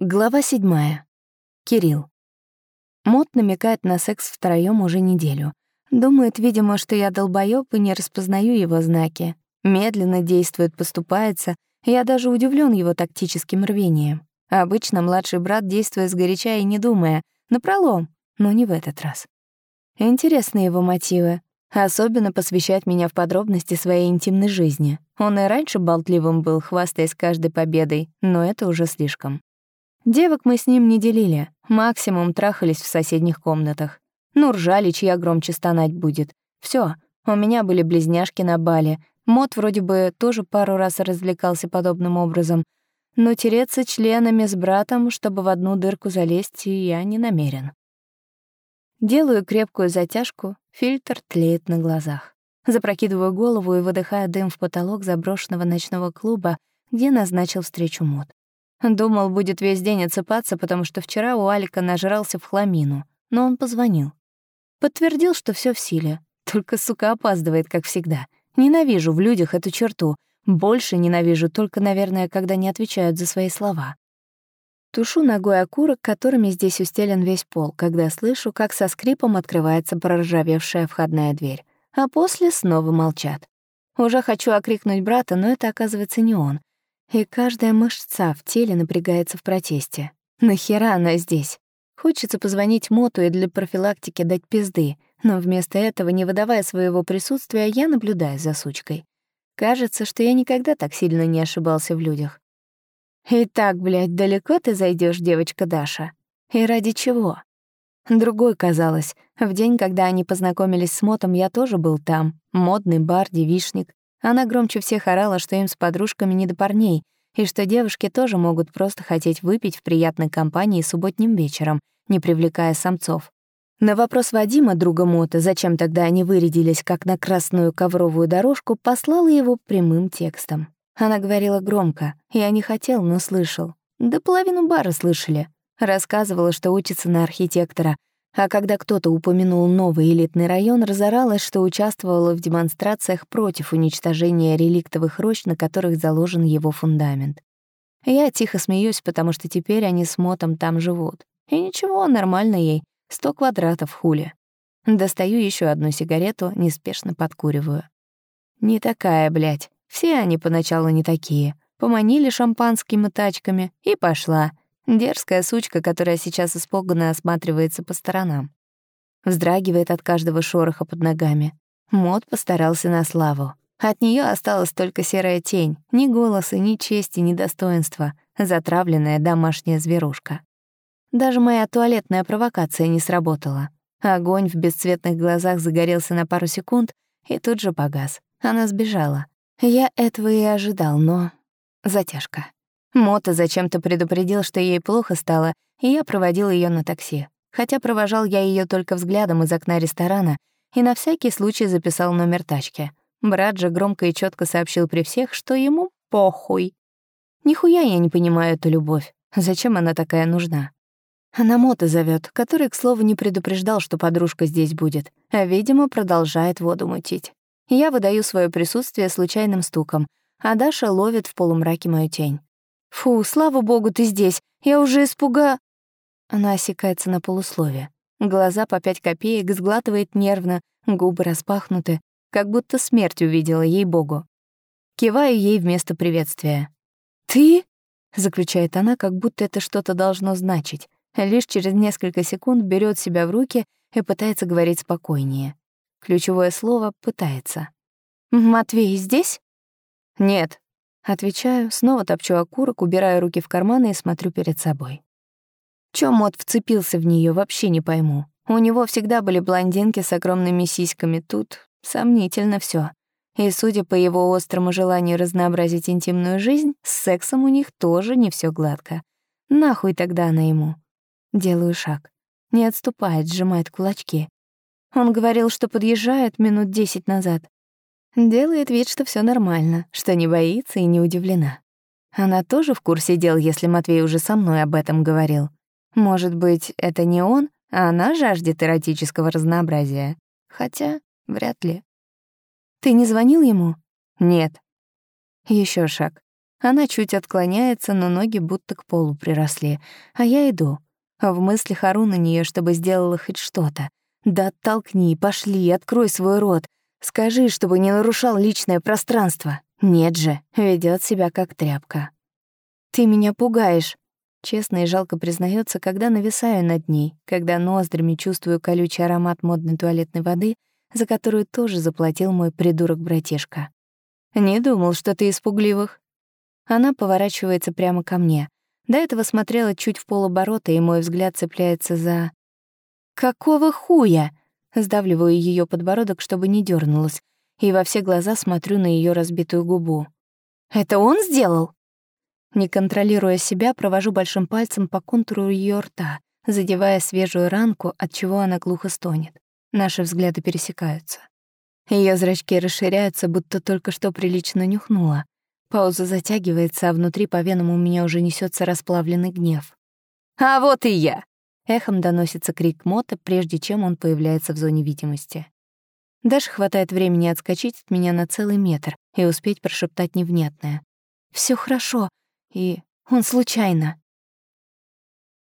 Глава седьмая. Кирилл. Мот намекает на секс втроём уже неделю. Думает, видимо, что я долбоёб и не распознаю его знаки. Медленно действует, поступается. Я даже удивлен его тактическим рвением. Обычно младший брат действует сгоряча и не думая, напролом, но не в этот раз. Интересны его мотивы. Особенно посвящать меня в подробности своей интимной жизни. Он и раньше болтливым был, хвастаясь каждой победой, но это уже слишком. Девок мы с ним не делили, максимум трахались в соседних комнатах. Ну, ржали, чья громче стонать будет. Все, у меня были близняшки на бале. Мод вроде бы тоже пару раз развлекался подобным образом. Но тереться членами с братом, чтобы в одну дырку залезть, я не намерен. Делаю крепкую затяжку, фильтр тлеет на глазах. Запрокидываю голову и выдыхаю дым в потолок заброшенного ночного клуба, где назначил встречу Мод. Думал, будет весь день отсыпаться, потому что вчера у Алика нажрался в хламину, но он позвонил. Подтвердил, что все в силе, только, сука, опаздывает, как всегда. Ненавижу в людях эту черту. Больше ненавижу только, наверное, когда не отвечают за свои слова. Тушу ногой окурок, которыми здесь устелен весь пол, когда слышу, как со скрипом открывается проржавевшая входная дверь. А после снова молчат. Уже хочу окрикнуть брата, но это, оказывается, не он. И каждая мышца в теле напрягается в протесте. Нахера она здесь? Хочется позвонить Моту и для профилактики дать пизды, но вместо этого, не выдавая своего присутствия, я наблюдаю за сучкой. Кажется, что я никогда так сильно не ошибался в людях. «Итак, блядь, далеко ты зайдешь, девочка Даша? И ради чего?» Другой, казалось. В день, когда они познакомились с Мотом, я тоже был там. Модный бар, девишник. Она громче всех орала, что им с подружками не до парней, и что девушки тоже могут просто хотеть выпить в приятной компании субботним вечером, не привлекая самцов. На вопрос Вадима, друга Мота, зачем тогда они вырядились как на красную ковровую дорожку, послала его прямым текстом. Она говорила громко, я не хотел, но слышал. Да половину бара слышали. Рассказывала, что учится на архитектора, а когда кто-то упомянул новый элитный район, разоралась, что участвовала в демонстрациях против уничтожения реликтовых рощ, на которых заложен его фундамент. Я тихо смеюсь, потому что теперь они с Мотом там живут. И ничего, нормально ей. Сто квадратов хули. Достаю еще одну сигарету, неспешно подкуриваю. Не такая, блядь. Все они поначалу не такие. Поманили шампанскими тачками и пошла. Дерзкая сучка, которая сейчас испуганно осматривается по сторонам. Вздрагивает от каждого шороха под ногами. Мод постарался на славу. От нее осталась только серая тень, ни голоса, ни чести, ни достоинства, затравленная домашняя зверушка. Даже моя туалетная провокация не сработала. Огонь в бесцветных глазах загорелся на пару секунд и тут же погас. Она сбежала. Я этого и ожидал, но... Затяжка. Мота зачем-то предупредил, что ей плохо стало, и я проводил ее на такси. Хотя провожал я ее только взглядом из окна ресторана и на всякий случай записал номер тачки. Брат же громко и четко сообщил при всех, что ему похуй. Нихуя я не понимаю эту любовь. Зачем она такая нужна? Она Мота зовет, который, к слову, не предупреждал, что подружка здесь будет, а, видимо, продолжает воду мутить. Я выдаю свое присутствие случайным стуком, а Даша ловит в полумраке мою тень. «Фу, слава богу, ты здесь. Я уже испуга...» Она осекается на полуслове. Глаза по пять копеек, сглатывает нервно, губы распахнуты, как будто смерть увидела, ей-богу. Киваю ей вместо приветствия. «Ты?» — заключает она, как будто это что-то должно значить. Лишь через несколько секунд берет себя в руки и пытается говорить спокойнее. Ключевое слово «пытается». «Матвей здесь?» «Нет», Отвечаю, снова топчу окурок, убираю руки в карманы и смотрю перед собой. Чё Мот вцепился в нее, вообще не пойму. У него всегда были блондинки с огромными сиськами, тут сомнительно все. И, судя по его острому желанию разнообразить интимную жизнь, с сексом у них тоже не все гладко. Нахуй тогда она ему? Делаю шаг. Не отступает, сжимает кулачки. Он говорил, что подъезжает минут десять назад. Делает вид, что все нормально, что не боится и не удивлена. Она тоже в курсе дел, если Матвей уже со мной об этом говорил. Может быть, это не он, а она жаждет эротического разнообразия. Хотя, вряд ли. Ты не звонил ему? Нет. Еще шаг. Она чуть отклоняется, но ноги будто к полу приросли, а я иду. В мыслях ору на нее, чтобы сделала хоть что-то. Да оттолкни, пошли, открой свой рот. Скажи, чтобы не нарушал личное пространство. Нет же, ведет себя как тряпка. Ты меня пугаешь. Честно и жалко признается, когда нависаю над ней, когда ноздрями чувствую колючий аромат модной туалетной воды, за которую тоже заплатил мой придурок-братишка. Не думал, что ты испугливых. Она поворачивается прямо ко мне. До этого смотрела чуть в полоборота, и мой взгляд цепляется за... «Какого хуя?» Сдавливаю ее подбородок, чтобы не дернулась, и во все глаза смотрю на ее разбитую губу. «Это он сделал?» Не контролируя себя, провожу большим пальцем по контуру ее рта, задевая свежую ранку, от чего она глухо стонет. Наши взгляды пересекаются. Ее зрачки расширяются, будто только что прилично нюхнула. Пауза затягивается, а внутри по венам у меня уже несется расплавленный гнев. «А вот и я!» Эхом доносится крик Мота, прежде чем он появляется в зоне видимости. Даже хватает времени отскочить от меня на целый метр и успеть прошептать невнятное. Все хорошо, и он случайно».